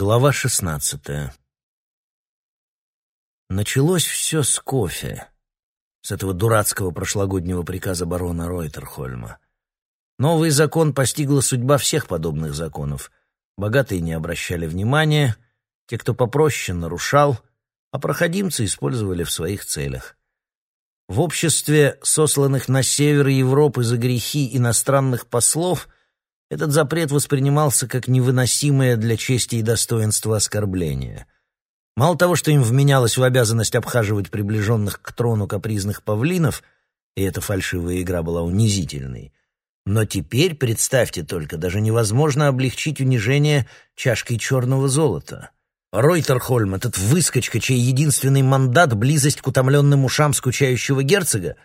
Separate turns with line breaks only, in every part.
Глава шестнадцатая. Началось все с кофе, с этого дурацкого прошлогоднего приказа барона Ройтерхольма. Новый закон постигла судьба всех подобных законов. Богатые не обращали внимания, те, кто попроще, нарушал, а проходимцы использовали в своих целях. В обществе сосланных на север Европы за грехи иностранных послов – этот запрет воспринимался как невыносимое для чести и достоинства оскорбление. Мало того, что им вменялось в обязанность обхаживать приближенных к трону капризных павлинов, и эта фальшивая игра была унизительной, но теперь, представьте только, даже невозможно облегчить унижение чашкой черного золота. Ройтерхольм, этот выскочка, чей единственный мандат — близость к утомленным ушам скучающего герцога,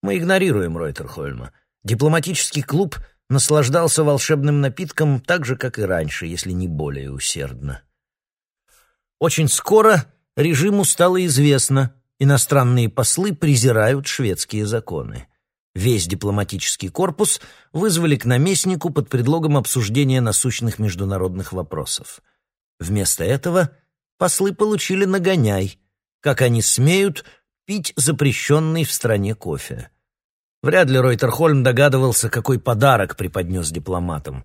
мы игнорируем Ройтерхольма. Дипломатический клуб — наслаждался волшебным напитком так же, как и раньше, если не более усердно. Очень скоро режиму стало известно, иностранные послы презирают шведские законы. Весь дипломатический корпус вызвали к наместнику под предлогом обсуждения насущных международных вопросов. Вместо этого послы получили нагоняй, как они смеют пить запрещенный в стране кофе. Вряд ли Ройтерхольм догадывался, какой подарок преподнес дипломатам.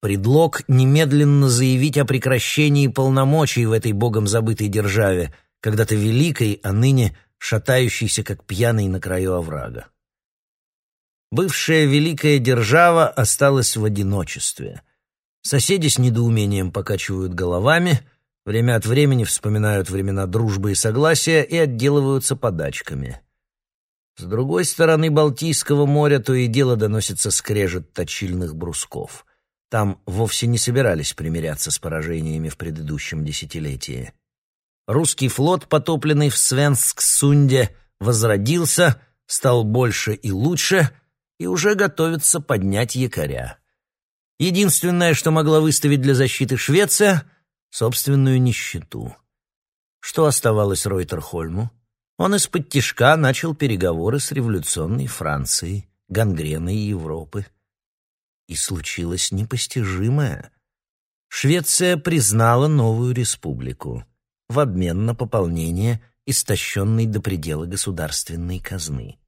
Предлог немедленно заявить о прекращении полномочий в этой богом забытой державе, когда-то великой, а ныне шатающейся, как пьяный на краю оврага. Бывшая великая держава осталась в одиночестве. Соседи с недоумением покачивают головами, время от времени вспоминают времена дружбы и согласия и отделываются подачками. С другой стороны Балтийского моря то и дело доносится скрежет точильных брусков. Там вовсе не собирались примиряться с поражениями в предыдущем десятилетии. Русский флот, потопленный в Свенсксунде, возродился, стал больше и лучше и уже готовится поднять якоря. Единственное, что могла выставить для защиты Швеция — собственную нищету. Что оставалось Ройтерхольму? Он из-под тишка начал переговоры с революционной Францией, гангреной Европы. И случилось непостижимое. Швеция признала новую республику в обмен на пополнение истощенной до предела государственной казны.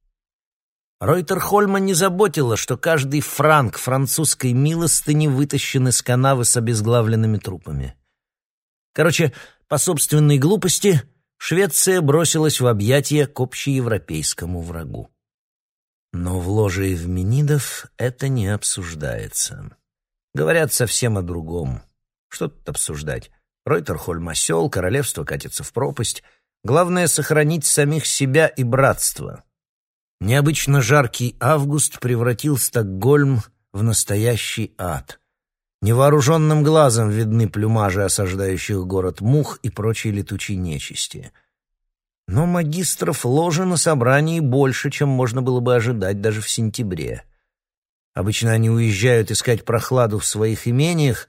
Ройтерхольма не заботило, что каждый франк французской милостыни вытащен из канавы с обезглавленными трупами. Короче, по собственной глупости — Швеция бросилась в объятия к общеевропейскому врагу. Но в ложе Евменидов это не обсуждается. Говорят совсем о другом. Что тут обсуждать? Ройтерхольм осел, королевство катится в пропасть. Главное — сохранить самих себя и братство. Необычно жаркий август превратил Стокгольм в настоящий ад — Невооруженным глазом видны плюмажи осаждающих город мух и прочей летучей нечисти. Но магистров ложи на собрании больше, чем можно было бы ожидать даже в сентябре. Обычно они уезжают искать прохладу в своих имениях,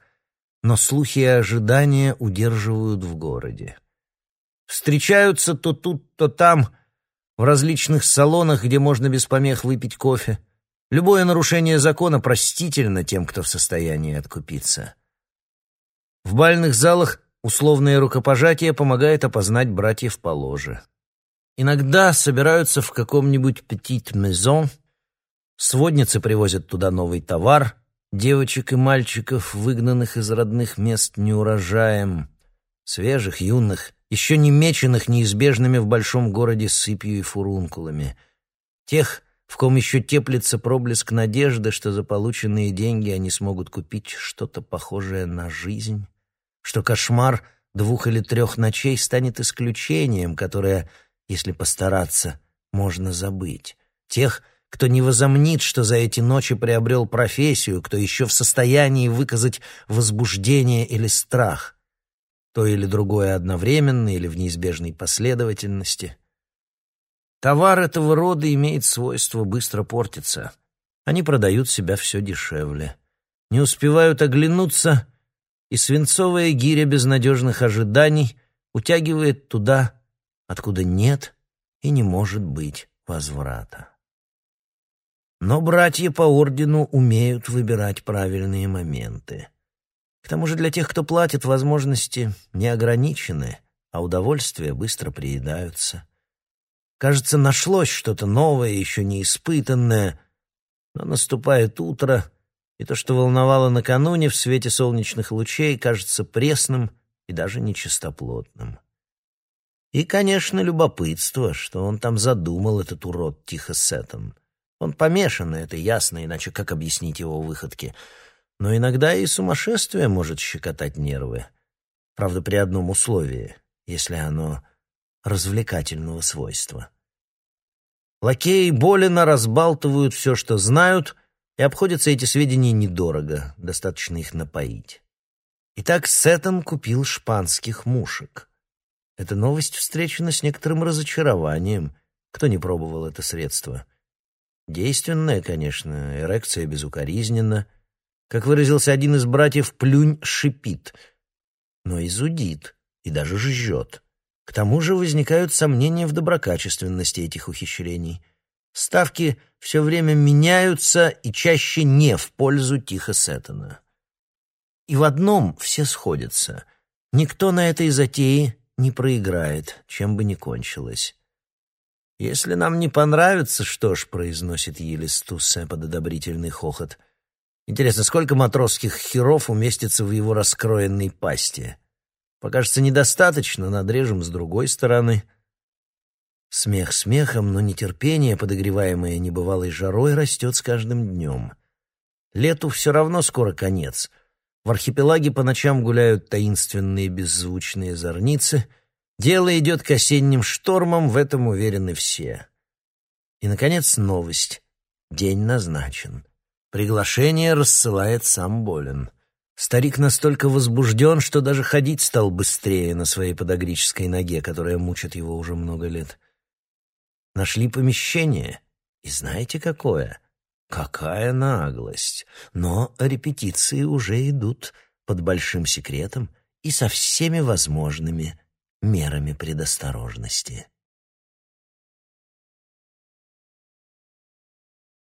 но слухи и ожидания удерживают в городе. Встречаются то тут, то там, в различных салонах, где можно без помех выпить кофе. Любое нарушение закона простительно тем, кто в состоянии откупиться. В бальных залах условное рукопожатие помогает опознать братьев по ложе. Иногда собираются в каком-нибудь maison, сводницы привозят туда новый товар, девочек и мальчиков, выгнанных из родных мест неурожаем, свежих, юных, еще не меченных неизбежными в большом городе сыпью и фурункулами, тех, в ком еще теплится проблеск надежды, что за полученные деньги они смогут купить что-то похожее на жизнь, что кошмар двух или трех ночей станет исключением, которое, если постараться, можно забыть. Тех, кто не возомнит, что за эти ночи приобрел профессию, кто еще в состоянии выказать возбуждение или страх, то или другое одновременно или в неизбежной последовательности — Товар этого рода имеет свойство быстро портиться. Они продают себя все дешевле. Не успевают оглянуться, и свинцовая гиря безнадежных ожиданий утягивает туда, откуда нет и не может быть возврата. Но братья по ордену умеют выбирать правильные моменты. К тому же для тех, кто платит, возможности не ограничены, а удовольствия быстро приедаются. Кажется, нашлось что-то новое, еще не испытанное, но наступает утро, и то, что волновало накануне в свете солнечных лучей, кажется пресным и даже нечистоплотным. И, конечно, любопытство, что он там задумал, этот урод Тихо Сеттон. Он помешан, это ясно, иначе как объяснить его выходки? Но иногда и сумасшествие может щекотать нервы. Правда, при одном условии, если оно развлекательного свойства. Лакеи болено разбалтывают все, что знают, и обходятся эти сведения недорого, достаточно их напоить. Итак, Сеттон купил шпанских мушек. Эта новость встречена с некоторым разочарованием. Кто не пробовал это средство? Действенное, конечно, эрекция безукоризненна. Как выразился один из братьев, плюнь шипит, но и зудит, и даже жжет. К тому же возникают сомнения в доброкачественности этих ухищрений. Ставки все время меняются и чаще не в пользу Тихо Сеттона. И в одном все сходятся. Никто на этой затее не проиграет, чем бы ни кончилось. «Если нам не понравится, что ж», — произносит Елис Туссе под одобрительный хохот. «Интересно, сколько матросских херов уместится в его раскроенной пасти?» Покажется недостаточно, надрежем с другой стороны. Смех смехом, но нетерпение, подогреваемое небывалой жарой, растет с каждым днем. Лету все равно скоро конец. В архипелаге по ночам гуляют таинственные беззвучные зорницы. Дело идет к осенним штормам, в этом уверены все. И, наконец, новость. День назначен. Приглашение рассылает сам Болин. Старик настолько возбужден, что даже ходить стал быстрее на своей подогрической ноге, которая мучит его уже много лет. Нашли помещение. И знаете какое? Какая наглость! Но репетиции уже идут под большим секретом и со всеми возможными мерами предосторожности.